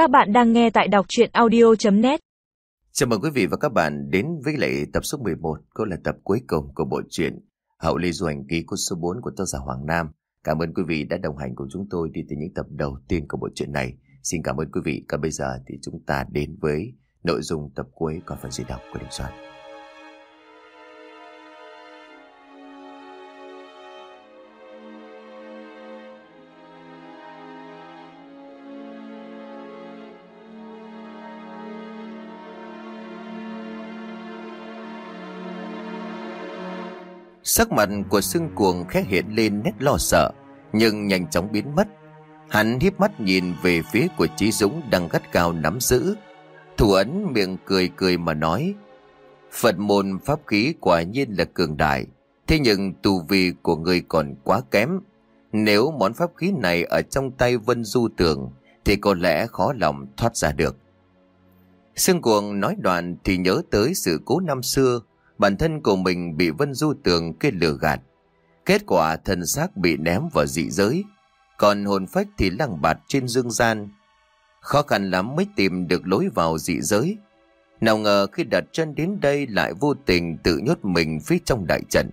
Các bạn đang nghe tại đọc chuyện audio.net Chào mừng quý vị và các bạn đến với lại tập số 11 Cũng là tập cuối cùng của bộ truyện Hậu Lê Du Hành Ký của số 4 của tác giả Hoàng Nam. Cảm ơn quý vị đã đồng hành cùng chúng tôi đi từ những tập đầu tiên của bộ truyện này. Xin cảm ơn quý vị. Còn bây giờ thì chúng ta đến với nội dung tập cuối còn phần diễn đọc của Đình Soạn. Sắc mặt của xương cuồng khẽ hiện lên nét lo sợ, Nhưng nhanh chóng biến mất. Hắn hiếp mắt nhìn về phía của Chí Dũng đang gắt cao nắm giữ. Thủ ấn miệng cười cười mà nói, Phật môn pháp khí quả nhiên là cường đại, Thế nhưng tu vi của người còn quá kém. Nếu món pháp khí này ở trong tay Vân Du Tường, Thì có lẽ khó lòng thoát ra được. Sương cuồng nói đoạn thì nhớ tới sự cố năm xưa bản thân của mình bị Vân Du Tường kia lừa gạt. Kết quả thân xác bị ném vào dị giới, còn hồn phách thì lăng bạt trên dương gian. Khó khăn lắm mới tìm được lối vào dị giới. Nào ngờ khi đặt chân đến đây lại vô tình tự nhốt mình phía trong đại trận.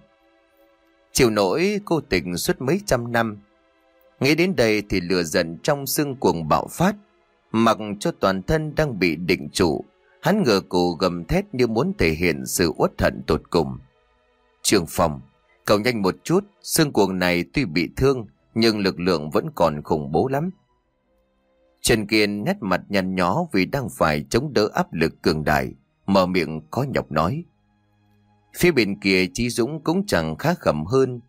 Chịu nổi cô tình suốt mấy trăm năm. Nghĩ đến đây thì lừa giận trong xương cuồng bạo phát, mặc cho toàn thân đang bị định trụ Hắn ngửa cổ gầm thét như muốn thể hiện sự uất hận tột cùng. Trường phòng, cậu nhanh một chút, xương cuồng này tuy bị thương, nhưng lực lượng vẫn còn khủng bố lắm. Trần Kiên nét mặt nhăn nhó vì đang phải chống đỡ áp lực cường đại, mở miệng có nhọc nói. Phía bên kia Chí Dũng cũng chẳng khá khẩm hơn.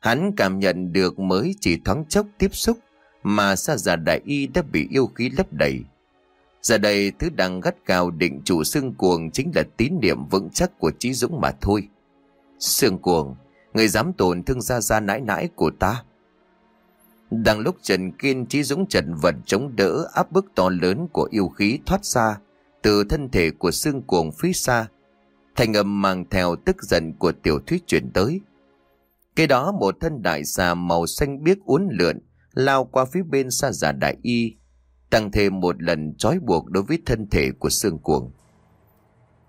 Hắn cảm nhận được mới chỉ thoáng chốc tiếp xúc mà xa giả đại y đã bị yêu khí lấp đầy. Giờ đây thứ đang gắt cao định chủ xương cuồng chính là tín niệm vững chắc của trí Dũng mà thôi. Xương cuồng, người dám tổn thương ra ra nãi nãi của ta. Đang lúc Trần Kiên trí Dũng trần vật chống đỡ áp bức to lớn của yêu khí thoát ra từ thân thể của xương cuồng phía xa. Thành âm mang theo tức giận của tiểu thuyết chuyển tới. Cái đó một thân đại xà màu xanh biếc uốn lượn lao qua phía bên xa giả đại y tăng thêm một lần trói buộc đối với thân thể của xương cuồng.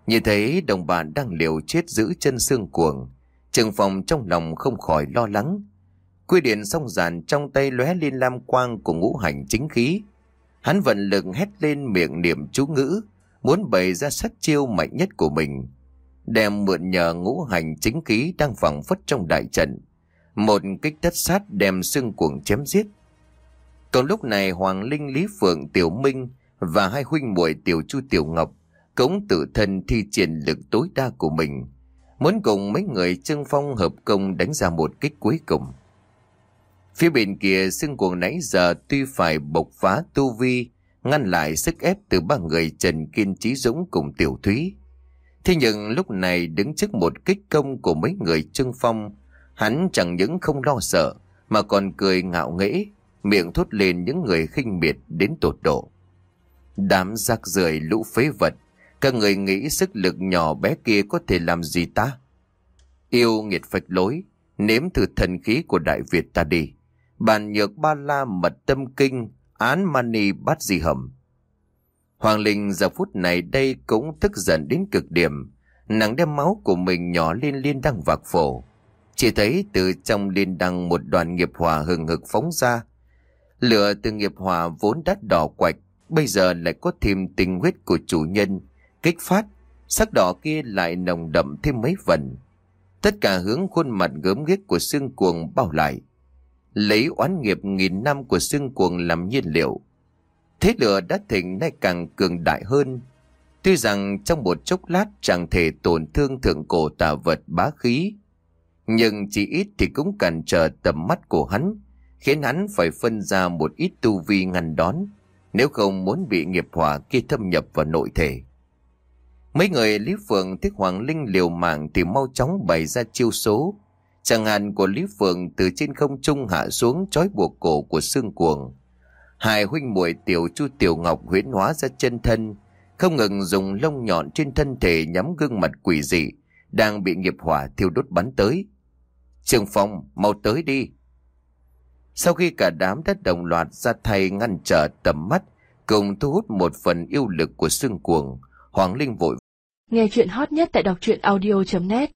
Như thấy đồng bạn đang liều chết giữ chân xương cuồng, trường phòng trong lòng không khỏi lo lắng. Quy điện song giản trong tay lóe lên lam quang của ngũ hành chính khí. Hắn vận lực hét lên miệng niệm chú ngữ, muốn bày ra sát chiêu mạnh nhất của mình. Đem mượn nhờ ngũ hành chính khí đang phẳng phất trong đại trận. Một kích tất sát đem xương cuồng chém giết. Còn lúc này Hoàng Linh Lý Phượng Tiểu Minh và hai huynh muội Tiểu Chu Tiểu Ngọc cũng tự thân thi triển lực tối đa của mình, muốn cùng mấy người trưng phong hợp công đánh ra một kích cuối cùng. Phía bên kia xương cuồng nãy giờ tuy phải bộc phá tu vi, ngăn lại sức ép từ ba người Trần Kiên Trí Dũng cùng Tiểu Thúy. Thế nhưng lúc này đứng trước một kích công của mấy người trưng phong, hắn chẳng những không lo sợ, mà còn cười ngạo nghễ, miệng thốt lên những người khinh miệt đến tột độ. Đám rác rưởi lũ phế vật, các người nghĩ sức lực nhỏ bé kia có thể làm gì ta? Yêu nghiệt phách lối, nếm thử thần khí của Đại Việt ta đi. Bàn nhược ba la mật tâm kinh, án mani bát di hầm. Hoàng Linh giờ phút này đây cũng tức giận đến cực điểm. Nàng đem máu của mình nhỏ lên liên đăng vạc phổ. Chỉ thấy từ trong liên đăng một đoàn nghiệp hòa hừng hực phóng ra, Lửa từ nghiệp hỏa vốn đắt đỏ quạch, bây giờ lại có thêm tình huyết của chủ nhân, kích phát, sắc đỏ kia lại nồng đậm thêm mấy phần. Tất cả hướng khuôn mặt gớm ghiếc của xương cuồng bao lại. Lấy oán nghiệp nghìn năm của xương cuồng làm nhiên liệu. Thế lửa đã thịnh nay càng cường đại hơn. Tuy rằng trong một chốc lát chẳng thể tổn thương thượng cổ tà vật bá khí, nhưng chỉ ít thì cũng cản trở tầm mắt của hắn khiến hắn phải phân ra một ít tu vi ngăn đón, nếu không muốn bị nghiệp hỏa kia thâm nhập vào nội thể. Mấy người Lý Phượng thích Hoàng Linh liều mạng thì mau chóng bày ra chiêu số. Chẳng hạn của Lý Phượng từ trên không trung hạ xuống trói buộc cổ của xương cuồng. Hai huynh muội tiểu chu tiểu ngọc huyễn hóa ra chân thân, không ngừng dùng lông nhọn trên thân thể nhắm gương mặt quỷ dị, đang bị nghiệp hỏa thiêu đốt bắn tới. Trường Phong, mau tới đi. Sau khi cả đám đã đồng loạt ra thay ngăn trở tầm mắt, Cùng thu hút một phần yêu lực của xương cuồng, Hoàng Linh vội Nghe chuyện hot nhất tại đọc truyện audio.net